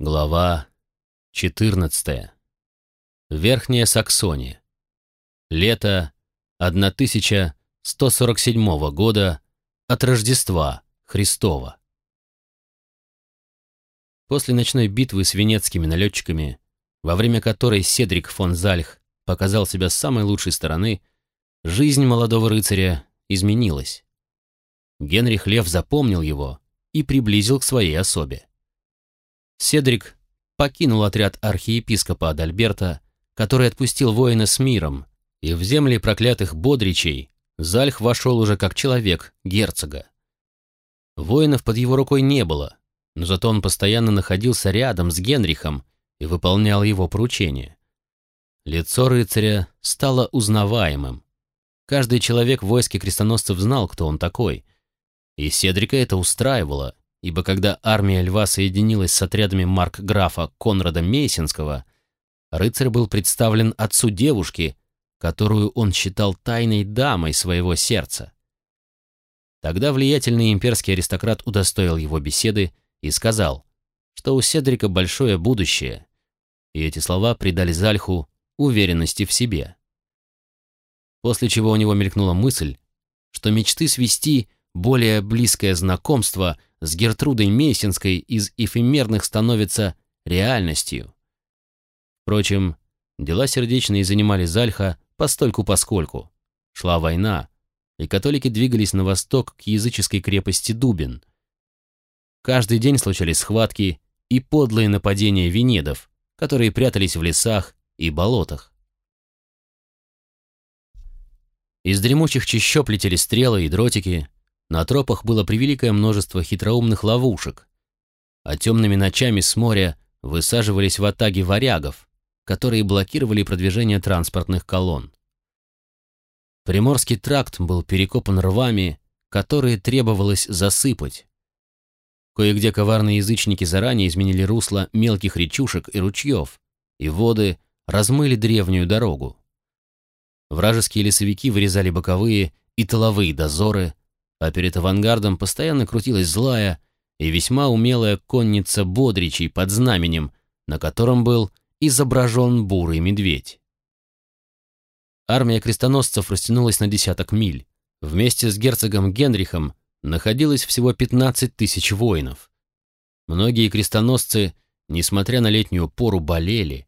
Глава 14. Верхняя Саксония. Лето 1147 года от Рождества Христова. После ночной битвы с венецкими налетчиками, во время которой Седрик фон Зальх показал себя с самой лучшей стороны, жизнь молодого рыцаря изменилась. Генрих Лев запомнил его и приблизил к своей особе. Седрик покинул отряд архиепископа Адальберта, который отпустил воина с миром, и в земли проклятых бодричей Зальх вошел уже как человек герцога. Воинов под его рукой не было, но зато он постоянно находился рядом с Генрихом и выполнял его поручения. Лицо рыцаря стало узнаваемым. Каждый человек в войске крестоносцев знал, кто он такой. И Седрика это устраивало, ибо когда армия Льва соединилась с отрядами марк-графа Конрада Мейсинского, рыцарь был представлен отцу девушки, которую он считал тайной дамой своего сердца. Тогда влиятельный имперский аристократ удостоил его беседы и сказал, что у Седрика большое будущее, и эти слова придали Зальху уверенности в себе. После чего у него мелькнула мысль, что мечты свести более близкое знакомство с Гертрудой Мейсинской из эфемерных становится реальностью. Впрочем, дела сердечные занимали Зальха постольку-поскольку. Шла война, и католики двигались на восток к языческой крепости Дубин. Каждый день случались схватки и подлые нападения венедов, которые прятались в лесах и болотах. Из дремучих чащоб летели стрелы и дротики, на тропах было превеликое множество хитроумных ловушек, а темными ночами с моря высаживались в атаге варягов, которые блокировали продвижение транспортных колонн. Приморский тракт был перекопан рвами, которые требовалось засыпать. Кое-где коварные язычники заранее изменили русло мелких речушек и ручьев, и воды размыли древнюю дорогу. Вражеские лесовики вырезали боковые и тыловые дозоры, а перед авангардом постоянно крутилась злая и весьма умелая конница бодричей под знаменем, на котором был изображен бурый медведь. Армия крестоносцев растянулась на десяток миль. Вместе с герцогом Генрихом находилось всего 15 тысяч воинов. Многие крестоносцы, несмотря на летнюю пору, болели,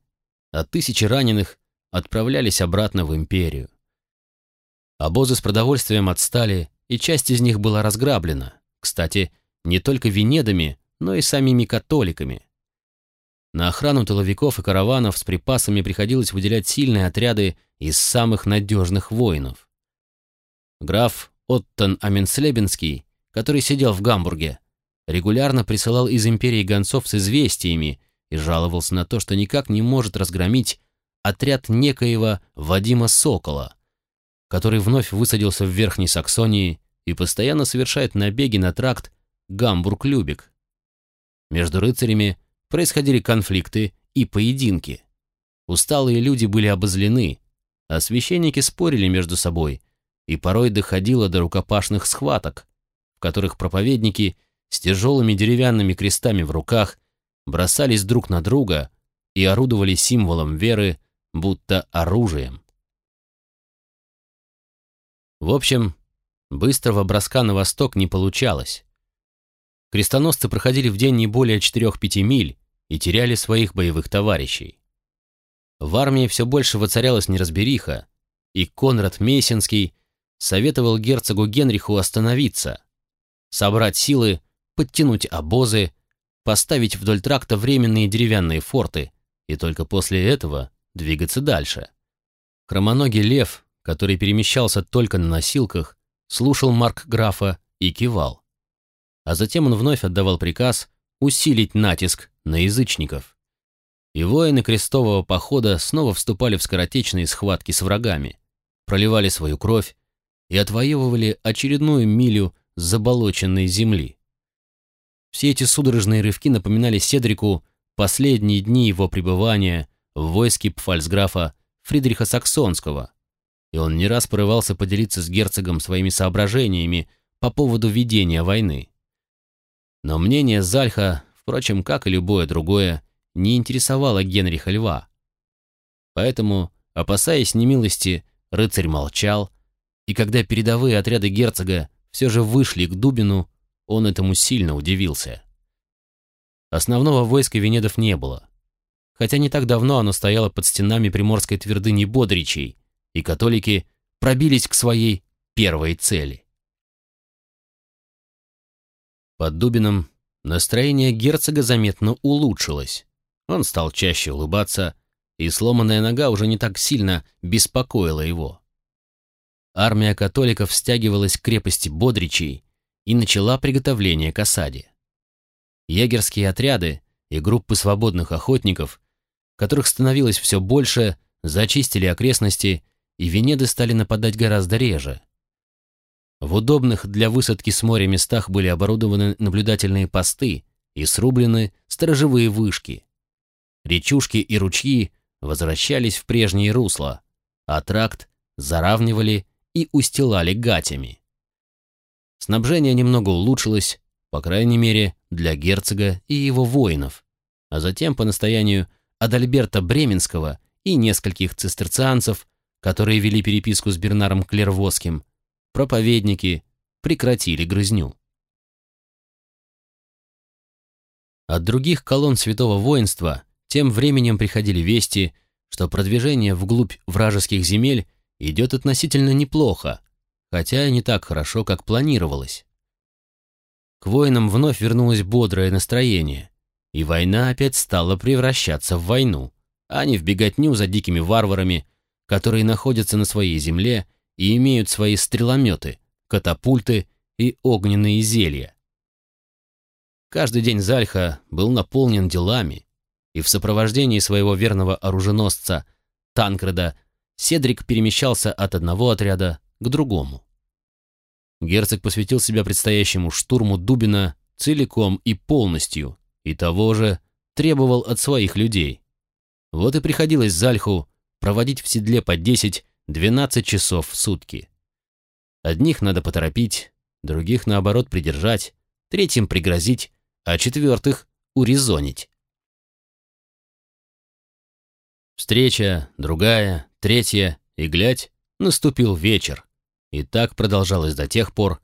а тысячи раненых отправлялись обратно в империю. Обозы с продовольствием отстали, и часть из них была разграблена, кстати, не только венедами, но и самими католиками. На охрану тыловиков и караванов с припасами приходилось выделять сильные отряды из самых надежных воинов. Граф Оттон Аменслебенский, который сидел в Гамбурге, регулярно присылал из империи гонцов с известиями и жаловался на то, что никак не может разгромить отряд некоего Вадима Сокола, который вновь высадился в Верхней Саксонии и постоянно совершает набеги на тракт Гамбург-Любек. Между рыцарями происходили конфликты и поединки. Усталые люди были обозлены, а священники спорили между собой, и порой доходило до рукопашных схваток, в которых проповедники с тяжелыми деревянными крестами в руках бросались друг на друга и орудовали символом веры, будто оружием. В общем, быстрого броска на восток не получалось. Крестоносцы проходили в день не более 4-5 миль и теряли своих боевых товарищей. В армии все больше воцарялась неразбериха, и Конрад Мейсинский советовал герцогу Генриху остановиться, собрать силы, подтянуть обозы, поставить вдоль тракта временные деревянные форты и только после этого двигаться дальше. Хромоногий лев который перемещался только на носилках, слушал Марк графа и кивал. А затем он вновь отдавал приказ усилить натиск на язычников. И воины крестового похода снова вступали в скоротечные схватки с врагами, проливали свою кровь и отвоевывали очередную милю заболоченной земли. Все эти судорожные рывки напоминали Седрику последние дни его пребывания в войске пфальцграфа Фридриха Саксонского, и он не раз порывался поделиться с герцогом своими соображениями по поводу ведения войны. Но мнение Зальха впрочем, как и любое другое, не интересовало Генриха Льва. Поэтому, опасаясь немилости, рыцарь молчал, и когда передовые отряды герцога все же вышли к Дубину, он этому сильно удивился. Основного войска Венедов не было, хотя не так давно оно стояло под стенами приморской твердыни Бодричей, и католики пробились к своей первой цели. Под Дубином настроение герцога заметно улучшилось. Он стал чаще улыбаться, и сломанная нога уже не так сильно беспокоила его. Армия католиков стягивалась к крепости Бодричей и начала приготовление к осаде. Егерские отряды и группы свободных охотников, которых становилось все больше, зачистили окрестности, и Венеды стали нападать гораздо реже. В удобных для высадки с моря местах были оборудованы наблюдательные посты и срублены сторожевые вышки. Речушки и ручьи возвращались в прежние русла, а тракт заравнивали и устилали гатями. Снабжение немного улучшилось, по крайней мере, для герцога и его воинов, а затем по настоянию Адальберта Бременского и нескольких цистерцианцев, которые вели переписку с Бернаром Клервосским, проповедники прекратили грызню. От других колонн святого воинства тем временем приходили вести, что продвижение вглубь вражеских земель идет относительно неплохо, хотя и не так хорошо, как планировалось. К воинам вновь вернулось бодрое настроение, и война опять стала превращаться в войну, а не в беготню за дикими варварами, которые находятся на своей земле и имеют свои стрелометы, катапульты и огненные зелья. Каждый день Зальха был наполнен делами, и в сопровождении своего верного оруженосца Танкреда Седрик перемещался от одного отряда к другому. Герцог посвятил себя предстоящему штурму Дубина целиком и полностью, и того же требовал от своих людей. Вот и приходилось Зальху проводить в седле по 10-12 часов в сутки. Одних надо поторопить, других, наоборот, придержать, третьим пригрозить, а четвертых урезонить. Встреча, другая, третья, и глядь, наступил вечер. И так продолжалось до тех пор,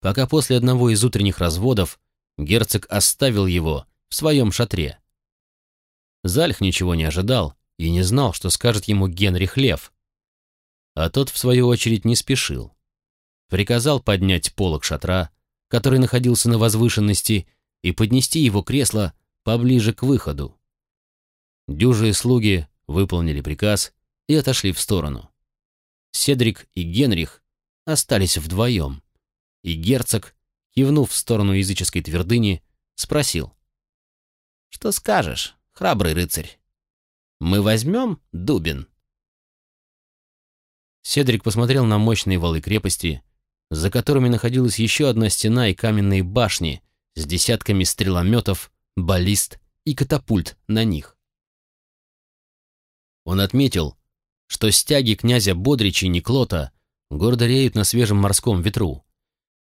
пока после одного из утренних разводов герцог оставил его в своем шатре. Зальх ничего не ожидал и не знал, что скажет ему Генрих Лев. А тот, в свою очередь, не спешил. Приказал поднять полог шатра, который находился на возвышенности, и поднести его кресло поближе к выходу. Дюжие слуги выполнили приказ и отошли в сторону. Седрик и Генрих остались вдвоем, и герцог, кивнув в сторону языческой твердыни, спросил. «Что скажешь, храбрый рыцарь? Мы возьмем Дубин?» Седрик посмотрел на мощные валы крепости, за которыми находилась еще одна стена и каменные башни с десятками стрелометов, баллист и катапульт на них. Он отметил, что стяги князя Бодрича и Никлота гордо реют на свежем морском ветру,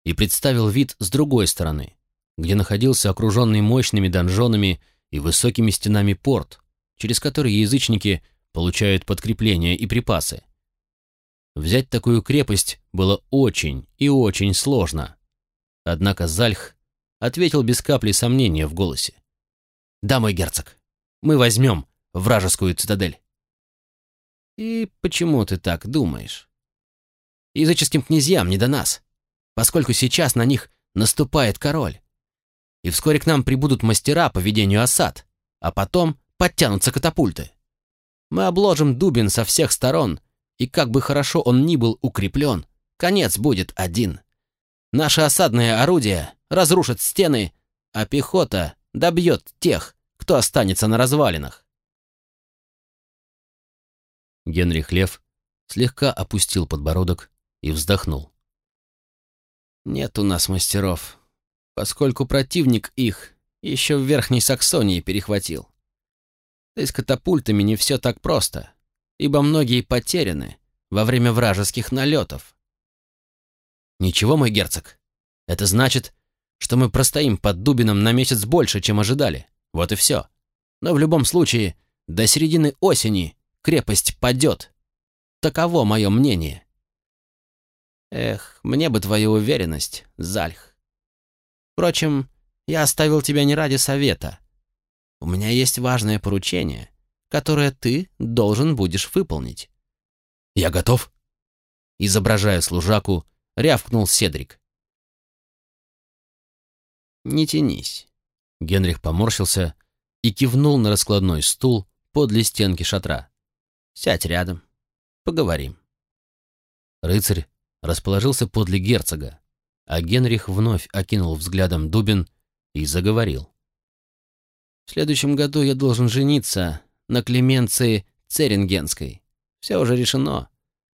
и представил вид с другой стороны, где находился окруженный мощными донжонами и высокими стенами порт, через который язычники получают подкрепления и припасы. Взять такую крепость было очень и очень сложно. Однако Зальх ответил без капли сомнения в голосе. «Да, мой герцог, мы возьмем вражескую цитадель». И почему ты так думаешь? Языческим князьям не до нас, поскольку сейчас на них наступает король. И вскоре к нам прибудут мастера по ведению осад, а потом подтянутся катапульты. Мы обложим Дубин со всех сторон, и как бы хорошо он ни был укреплен, конец будет один. Наши осадные орудия разрушат стены, а пехота добьет тех, кто останется на развалинах. Генрих Лев слегка опустил подбородок и вздохнул. «Нет у нас мастеров, поскольку противник их еще в Верхней Саксонии перехватил. Да и с катапультами не все так просто, ибо многие потеряны во время вражеских налетов. Ничего, мой герцог, это значит, что мы простоим под Дубином на месяц больше, чем ожидали. Вот и все. Но в любом случае, до середины осени крепость падет. Таково мое мнение. Эх, мне бы твою уверенность, Зальх. Впрочем, я оставил тебя не ради совета. У меня есть важное поручение, которое ты должен будешь выполнить. Я готов. Изображая служаку, рявкнул Седрик. Не тянись. Генрих поморщился и кивнул на раскладной стул подле стенки шатра. Сядь рядом. Поговорим. Рыцарь расположился подле герцога, а Генрих вновь окинул взглядом Дубин и заговорил. «В следующем году я должен жениться на Клеменции Церингенской. Все уже решено,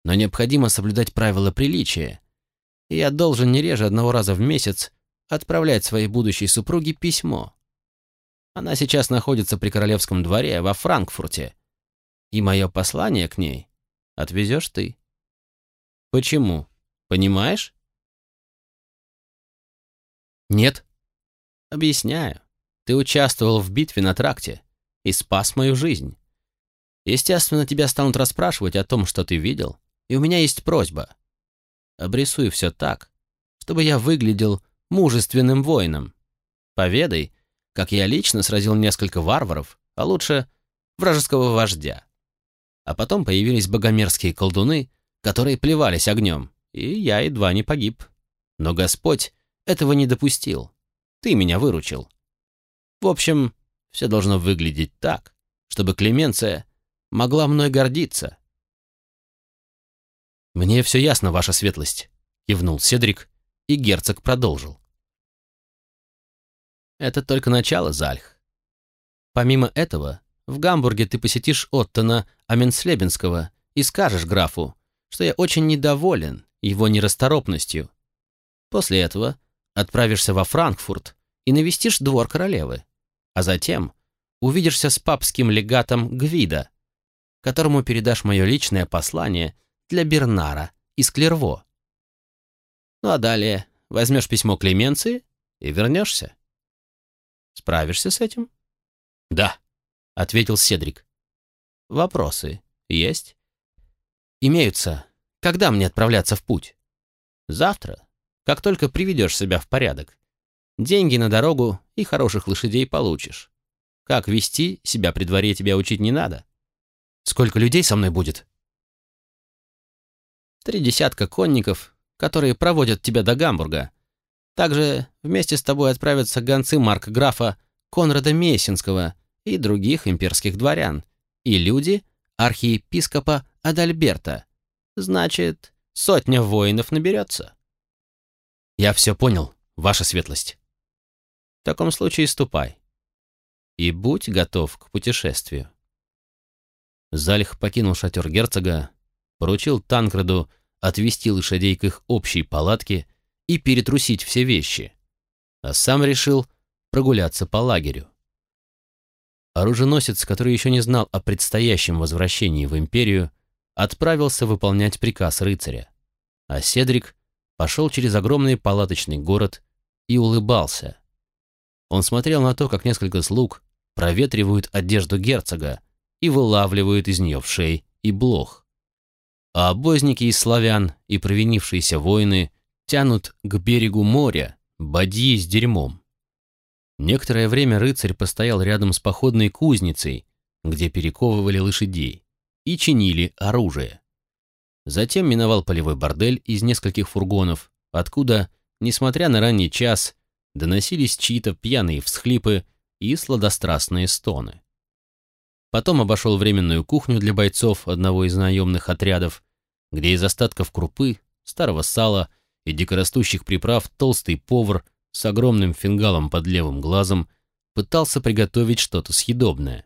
но необходимо соблюдать правила приличия, и я должен не реже одного раза в месяц отправлять своей будущей супруге письмо. Она сейчас находится при королевском дворе во Франкфурте, и мое послание к ней отвезешь ты. Почему? Понимаешь? Нет. Объясняю. Ты участвовал в битве на тракте и спас мою жизнь. Естественно, тебя станут расспрашивать о том, что ты видел, и у меня есть просьба. Обрисуй все так, чтобы я выглядел мужественным воином. Поведай, как я лично сразил несколько варваров, а лучше вражеского вождя. А потом появились богомерзкие колдуны, которые плевались огнем, и я едва не погиб. Но Господь этого не допустил. Ты меня выручил. В общем, все должно выглядеть так, чтобы Клеменция могла мной гордиться. «Мне все ясно, ваша светлость», — кивнул Седрик, и герцог продолжил. «Это только начало, Зальх. Помимо этого, в Гамбурге ты посетишь Оттона Аменслебенского и скажешь графу, что я очень недоволен его нерасторопностью. После этого отправишься во Франкфурт и навестишь двор королевы, а затем увидишься с папским легатом Гвида, которому передашь мое личное послание для Бернара из Клерво. Ну а далее возьмешь письмо Клеменции и вернешься. Справишься с этим? Да, ответил Седрик. Вопросы есть? Имеются. Когда мне отправляться в путь? Завтра, как только приведешь себя в порядок. Деньги на дорогу и хороших лошадей получишь. Как вести себя при дворе тебя учить не надо. Сколько людей со мной будет? Три десятка конников, которые проводят тебя до Гамбурга. Также вместе с тобой отправятся гонцы маркграфа Конрада Мессинского и других имперских дворян, и люди архиепископа Адальберта. Значит, сотня воинов наберется. Я все понял, ваша светлость. В таком случае ступай. И будь готов к путешествию. Зальх покинул шатер герцога, поручил Танкреду отвести лошадей к их общей палатке и перетрусить все вещи, а сам решил прогуляться по лагерю. Оруженосец, который еще не знал о предстоящем возвращении в империю, отправился выполнять приказ рыцаря, а Седрик пошел через огромный палаточный город и улыбался. Он смотрел на то, как несколько слуг проветривают одежду герцога и вылавливают из нее вшей и блох. А обозники из славян и провинившиеся воины тянут к берегу моря бадьи с дерьмом. Некоторое время рыцарь постоял рядом с походной кузницей, где перековывали лошадей и чинили оружие. Затем миновал полевой бордель из нескольких фургонов, откуда, несмотря на ранний час, доносились чьи-то пьяные всхлипы и сладострастные стоны. Потом обошел временную кухню для бойцов одного из наемных отрядов, где из остатков крупы, старого сала и дикорастущих приправ толстый повар с огромным фингалом под левым глазом пытался приготовить что-то съедобное.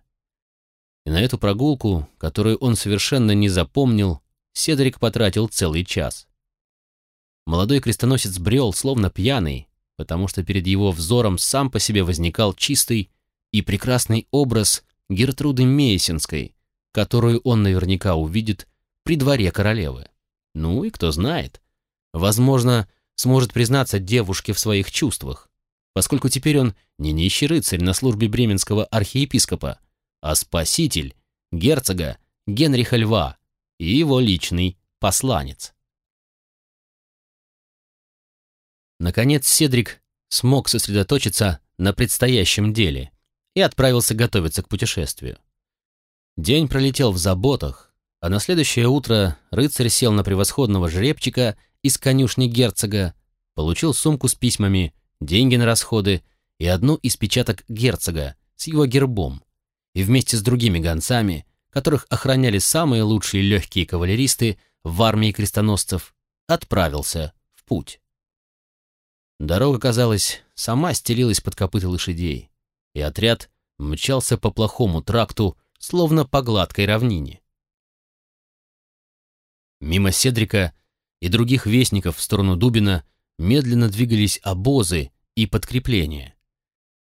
И на эту прогулку, которую он совершенно не запомнил, Седрик потратил целый час. Молодой крестоносец брел, словно пьяный, потому что перед его взором сам по себе возникал чистый и прекрасный образ Гертруды Мейсинской, которую он наверняка увидит при дворе королевы. Ну и кто знает, возможно, сможет признаться девушке в своих чувствах, поскольку теперь он не нищий рыцарь на службе бременского архиепископа, а спаситель герцога Генриха Льва и его личный посланец. Наконец Седрик смог сосредоточиться на предстоящем деле и отправился готовиться к путешествию. День пролетел в заботах, а на следующее утро рыцарь сел на превосходного жеребчика из конюшни герцога, получил сумку с письмами, деньги на расходы и одну из печаток герцога с его гербом, и вместе с другими гонцами, которых охраняли самые лучшие легкие кавалеристы в армии крестоносцев, отправился в путь. Дорога, казалось, сама стелилась под копыта лошадей, и отряд мчался по плохому тракту, словно по гладкой равнине. Мимо Седрика и других вестников в сторону Дубина медленно двигались обозы и подкрепления.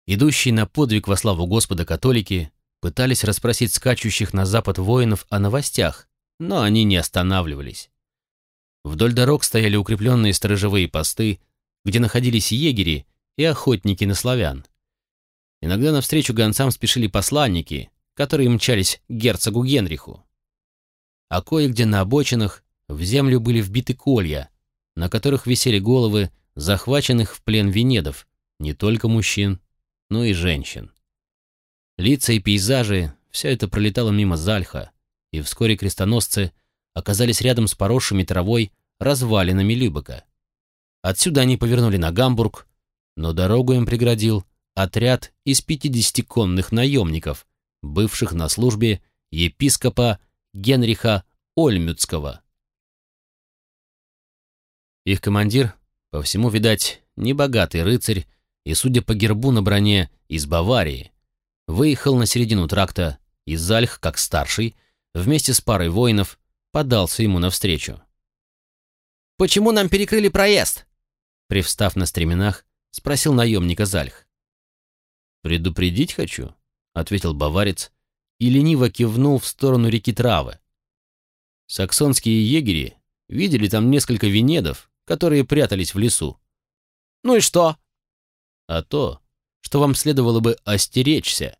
Идущие на подвиг во славу Господа католики пытались расспросить скачущих на запад воинов о новостях, но они не останавливались. Вдоль дорог стояли укрепленные сторожевые посты, где находились егери и охотники на славян. Иногда навстречу гонцам спешили посланники, которые мчались к герцогу Генриху. А кое-где на обочинах в землю были вбиты колья, на которых висели головы захваченных в плен венедов, не только мужчин, но и женщин. Лица и пейзажи — все это пролетало мимо Зальха, и вскоре крестоносцы оказались рядом с поросшими травой развалинами Любека. Отсюда они повернули на Гамбург, но дорогу им преградил отряд из 50 конных наемников, бывших на службе епископа Генриха Ольмюцкого. Их командир, по всему, видать, небогатый рыцарь, и, судя по гербу на броне, из Баварии, выехал на середину тракта, и Зальх, как старший, вместе с парой воинов, подался ему навстречу. «Почему нам перекрыли проезд?» Привстав на стременах, спросил наемника Зальх. «Предупредить хочу», — ответил баварец и лениво кивнул в сторону реки Травы. Саксонские егери видели там несколько венедов, которые прятались в лесу. «Ну и что?» «А то, что вам следовало бы остеречься,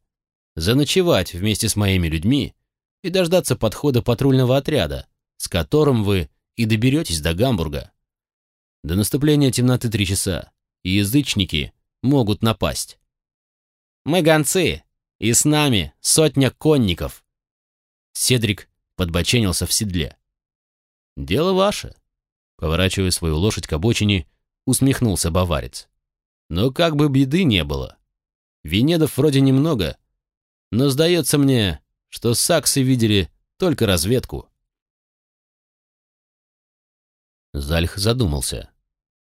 заночевать вместе с моими людьми и дождаться подхода патрульного отряда, с которым вы и доберетесь до Гамбурга. До наступления темноты три часа, и язычники могут напасть. Мы гонцы, и с нами сотня конников. Седрик подбоченился в седле. Дело ваше. Поворачивая свою лошадь к обочине, усмехнулся баварец. Но как бы беды не было. Венедов вроде немного, но сдается мне, что саксы видели только разведку. Зальх задумался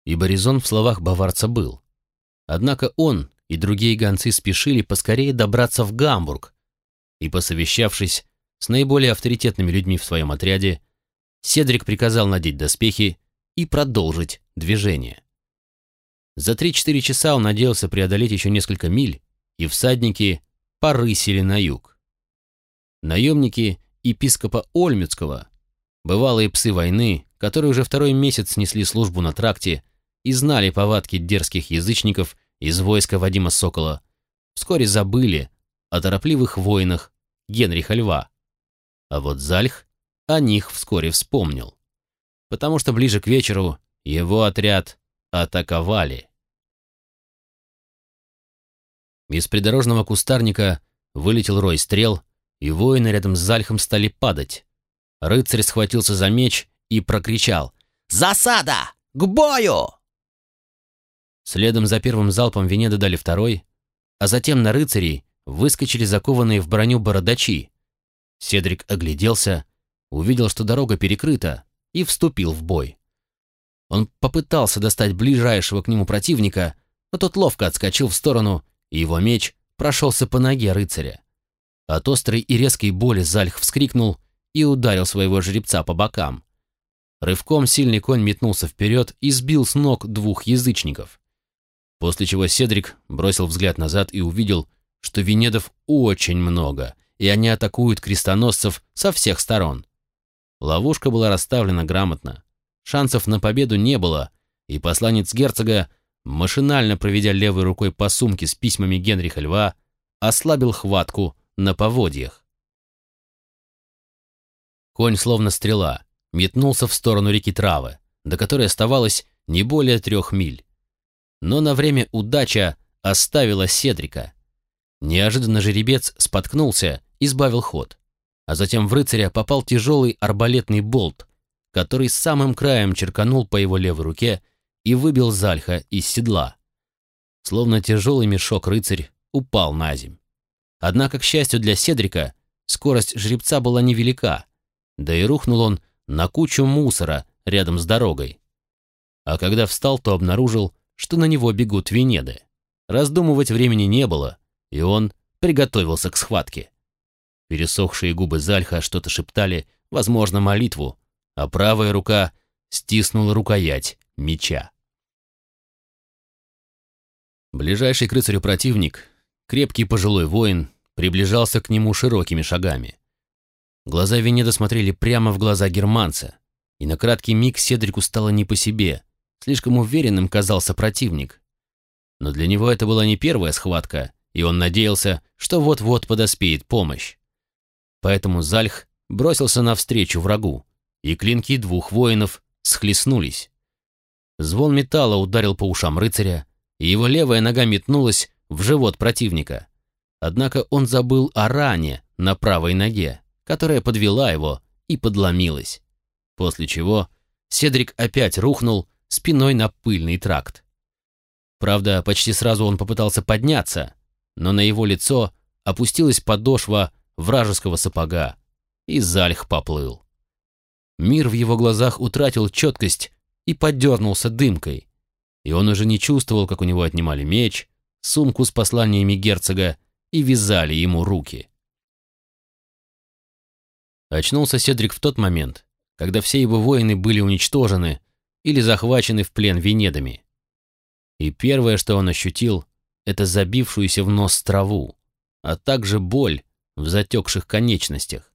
ибо резон в словах баварца был. Однако он и другие гонцы спешили поскорее добраться в Гамбург, и, посовещавшись с наиболее авторитетными людьми в своем отряде, Седрик приказал надеть доспехи и продолжить движение. За 3-4 часа он надеялся преодолеть еще несколько миль, и всадники порысили на юг. Наемники епископа Ольмюцкого, бывалые псы войны, которые уже второй месяц несли службу на тракте и знали повадки дерзких язычников из войска Вадима Сокола, вскоре забыли о торопливых воинах Генриха Льва. А вот Зальх о них вскоре вспомнил, потому что ближе к вечеру его отряд атаковали. Из придорожного кустарника вылетел рой стрел, и воины рядом с Зальхом стали падать. Рыцарь схватился за меч и прокричал «Засада! К бою!» Следом за первым залпом Венеды дали второй, а затем на рыцарей выскочили закованные в броню бородачи. Седрик огляделся, увидел, что дорога перекрыта, и вступил в бой. Он попытался достать ближайшего к нему противника, но тот ловко отскочил в сторону, и его меч прошелся по ноге рыцаря. От острой и резкой боли Зальх вскрикнул и ударил своего жеребца по бокам. Рывком сильный конь метнулся вперед и сбил с ног двух язычников. После чего Седрик бросил взгляд назад и увидел, что венедов очень много, и они атакуют крестоносцев со всех сторон. Ловушка была расставлена грамотно. Шансов на победу не было, и посланец герцога машинально проведя левой рукой по сумке с письмами Генриха Льва, ослабил хватку на поводьях. Конь, словно стрела, метнулся в сторону реки Травы, до которой оставалось не более трех миль. Но на время удача оставила Седрика. Неожиданно жеребец споткнулся и сбавил ход, а затем в рыцаря попал тяжелый арбалетный болт, который самым краем черканул по его левой руке и выбил Зальха из седла. Словно тяжелый мешок рыцарь упал на земь. Однако, к счастью для Седрика, скорость жеребца была невелика, да и рухнул он на кучу мусора рядом с дорогой. А когда встал, то обнаружил, что на него бегут Венеды. Раздумывать времени не было, и он приготовился к схватке. Пересохшие губы Зальха что-то шептали, возможно, молитву, а правая рука стиснула рукоять меча. Ближайший к рыцарю противник, крепкий пожилой воин, приближался к нему широкими шагами. Глаза Венеда смотрели прямо в глаза германца, и на краткий миг Седрику стало не по себе, слишком уверенным казался противник. Но для него это была не первая схватка, и он надеялся, что вот-вот подоспеет помощь. Поэтому Зальх бросился навстречу врагу, и клинки двух воинов схлестнулись. Звон металла ударил по ушам рыцаря, и его левая нога метнулась в живот противника. Однако он забыл о ране на правой ноге, которая подвела его и подломилась. После чего Седрик опять рухнул спиной на пыльный тракт. Правда, почти сразу он попытался подняться, но на его лицо опустилась подошва вражеского сапога, и Зальх поплыл. Мир в его глазах утратил четкость и подернулся дымкой, и он уже не чувствовал, как у него отнимали меч, сумку с посланиями герцога и вязали ему руки. Очнулся Седрик в тот момент, когда все его воины были уничтожены или захвачены в плен Венедами. И первое, что он ощутил, это забившуюся в нос траву, а также боль в затекших конечностях.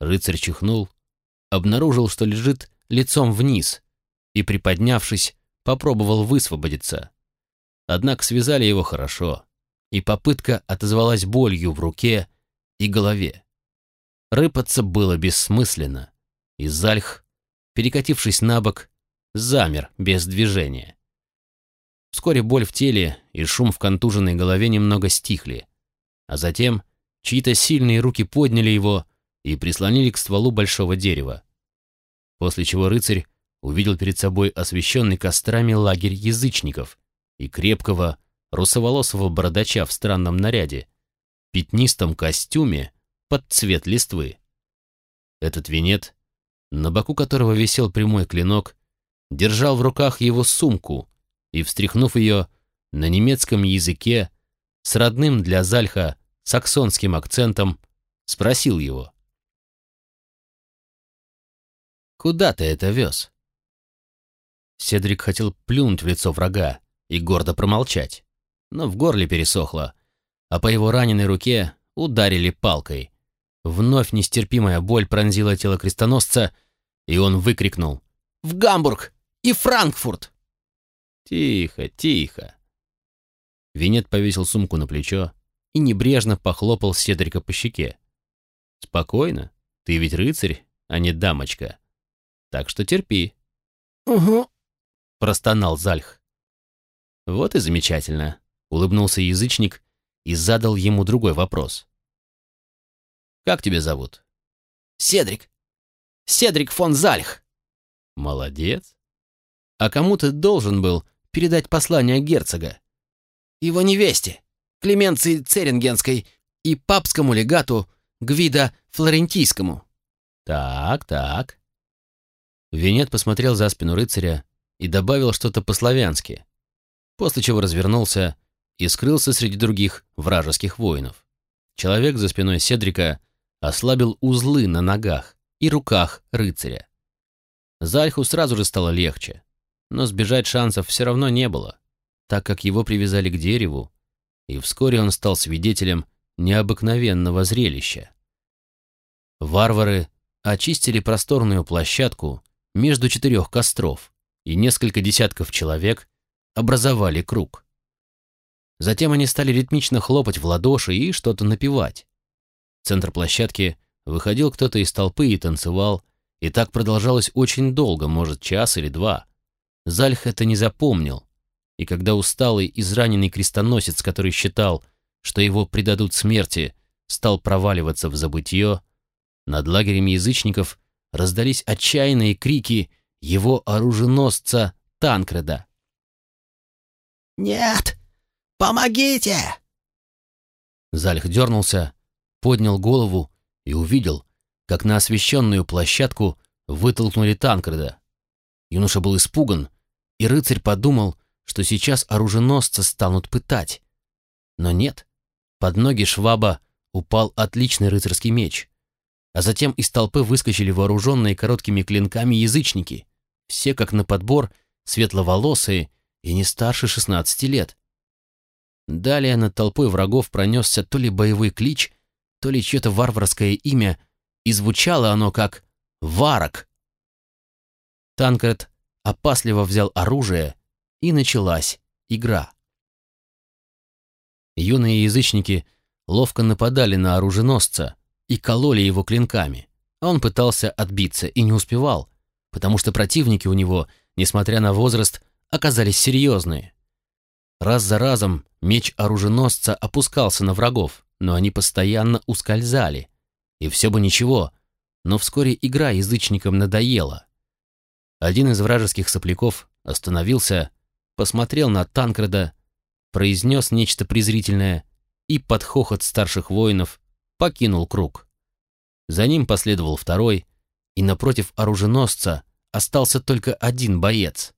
Рыцарь чихнул, обнаружил, что лежит лицом вниз, и, приподнявшись, попробовал высвободиться. Однако связали его хорошо, и попытка отозвалась болью в руке и голове. Рыпаться было бессмысленно, и Зальх, перекатившись на бок, замер без движения. Вскоре боль в теле и шум в контуженной голове немного стихли, а затем чьи-то сильные руки подняли его и прислонили к стволу большого дерева. После чего рыцарь увидел перед собой освещенный кострами лагерь язычников и крепкого, русоволосого бородача в странном наряде, пятнистом костюме под цвет листвы. Этот венет, на боку которого висел прямой клинок, держал в руках его сумку и, встряхнув ее на немецком языке с родным для Зальха саксонским акцентом, спросил его. «Куда ты это вез?» Седрик хотел плюнуть в лицо врага и гордо промолчать, но в горле пересохло, а по его раненой руке ударили палкой. Вновь нестерпимая боль пронзила тело крестоносца, и он выкрикнул «В Гамбург и Франкфурт!» «Тихо, тихо!» Винет повесил сумку на плечо и небрежно похлопал Седрика по щеке. «Спокойно, ты ведь рыцарь, а не дамочка. Так что терпи». «Угу», — простонал Зальх. «Вот и замечательно», — улыбнулся язычник и задал ему другой вопрос. «Как тебя зовут?» «Седрик. Седрик фон Зальх». «Молодец. А кому ты должен был передать послание герцога?» «Его невесте, Клеменции Церингенской и папскому легату Гвида Флорентийскому». «Так, так». Венет посмотрел за спину рыцаря и добавил что-то по-славянски, после чего развернулся и скрылся среди других вражеских воинов. Человек за спиной Седрика ослабил узлы на ногах и руках рыцаря. Зальху сразу же стало легче, но сбежать шансов все равно не было, так как его привязали к дереву, и вскоре он стал свидетелем необыкновенного зрелища. Варвары очистили просторную площадку между четырех костров, и несколько десятков человек образовали круг. Затем они стали ритмично хлопать в ладоши и что-то напевать. В центр площадки выходил кто-то из толпы и танцевал, и так продолжалось очень долго, может, час или два. Зальх это не запомнил, и когда усталый, израненный крестоносец, который считал, что его предадут смерти, стал проваливаться в забытье, над лагерем язычников раздались отчаянные крики его оруженосца Танкреда. «Нет! Помогите!» Зальх дернулся, поднял голову и увидел, как на освещенную площадку вытолкнули Танкреда. Юноша был испуган, и рыцарь подумал, что сейчас оруженосца станут пытать. Но нет, под ноги Шваба упал отличный рыцарский меч. А затем из толпы выскочили вооруженные короткими клинками язычники, все как на подбор, светловолосые и не старше 16 лет. Далее над толпой врагов пронесся то ли боевой клич, то ли чье-то варварское имя, и звучало оно как «Варок». Танкред опасливо взял оружие, и началась игра. Юные язычники ловко нападали на оруженосца и кололи его клинками, а он пытался отбиться и не успевал, потому что противники у него, несмотря на возраст, оказались серьезные. Раз за разом меч оруженосца опускался на врагов, но они постоянно ускользали. И все бы ничего, но вскоре игра язычникам надоела. Один из вражеских сопляков остановился, посмотрел на Танкреда, произнес нечто презрительное и под хохот старших воинов покинул круг. За ним последовал второй, и напротив оруженосца остался только один боец.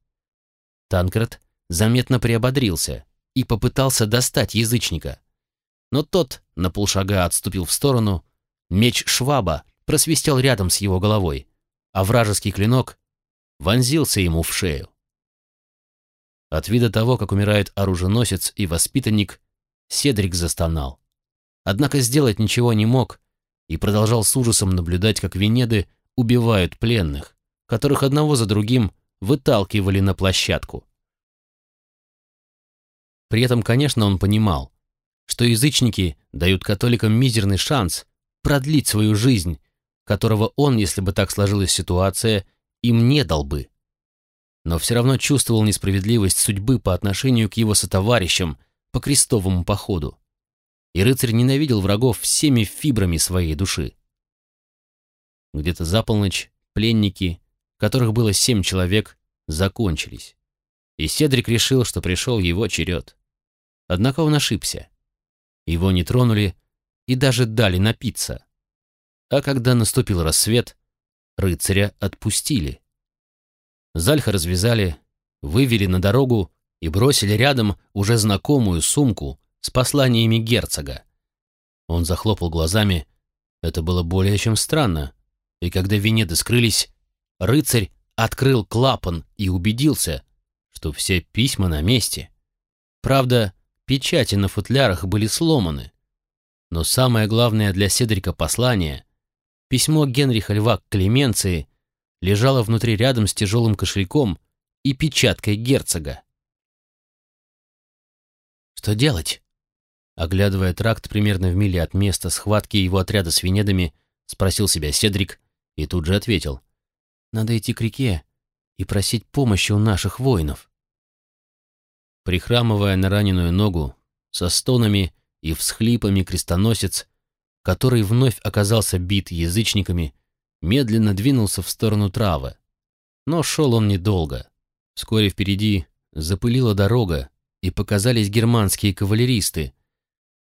Танкред заметно приободрился и попытался достать язычника. Но тот на полшага отступил в сторону, меч шваба просвистел рядом с его головой, а вражеский клинок вонзился ему в шею. От вида того, как умирает оруженосец и воспитанник, Седрик застонал. Однако сделать ничего не мог и продолжал с ужасом наблюдать, как Венеды убивают пленных, которых одного за другим выталкивали на площадку. При этом, конечно, он понимал, что язычники дают католикам мизерный шанс продлить свою жизнь, которого он, если бы так сложилась ситуация, им не дал бы. Но все равно чувствовал несправедливость судьбы по отношению к его сотоварищам по крестовому походу и рыцарь ненавидел врагов всеми фибрами своей души. Где-то за полночь пленники, которых было семь человек, закончились, и Седрик решил, что пришел его черед. Однако он ошибся. Его не тронули и даже дали напиться. А когда наступил рассвет, рыцаря отпустили. Зальха развязали, вывели на дорогу и бросили рядом уже знакомую сумку с посланиями герцога. Он захлопал глазами. Это было более чем странно. И когда Венеды скрылись, рыцарь открыл клапан и убедился, что все письма на месте. Правда, печати на футлярах были сломаны. Но самое главное для Седрика послание — письмо Генриха Льва к Клеменции — лежало внутри рядом с тяжелым кошельком и печаткой герцога. Что делать? Оглядывая тракт примерно в миле от места схватки его отряда с венедами, спросил себя Седрик и тут же ответил. «Надо идти к реке и просить помощи у наших воинов». Прихрамывая на раненую ногу, со стонами и всхлипами крестоносец, который вновь оказался бит язычниками, медленно двинулся в сторону травы. Но шел он недолго. Вскоре впереди запылила дорога, и показались германские кавалеристы,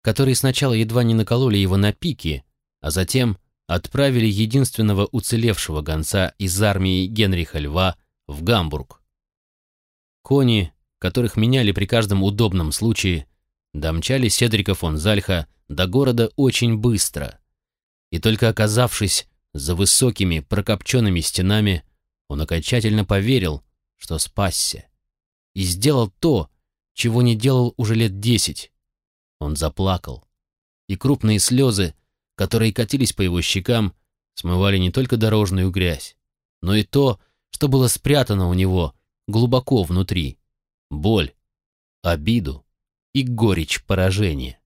которые сначала едва не накололи его на пике, а затем отправили единственного уцелевшего гонца из армии Генриха Льва в Гамбург. Кони, которых меняли при каждом удобном случае, домчали Седрика фон Зальха до города очень быстро. И только оказавшись за высокими прокопченными стенами, он окончательно поверил, что спасся. И сделал то, чего не делал уже лет десять, он заплакал. И крупные слезы, которые катились по его щекам, смывали не только дорожную грязь, но и то, что было спрятано у него глубоко внутри. Боль, обиду и горечь поражения.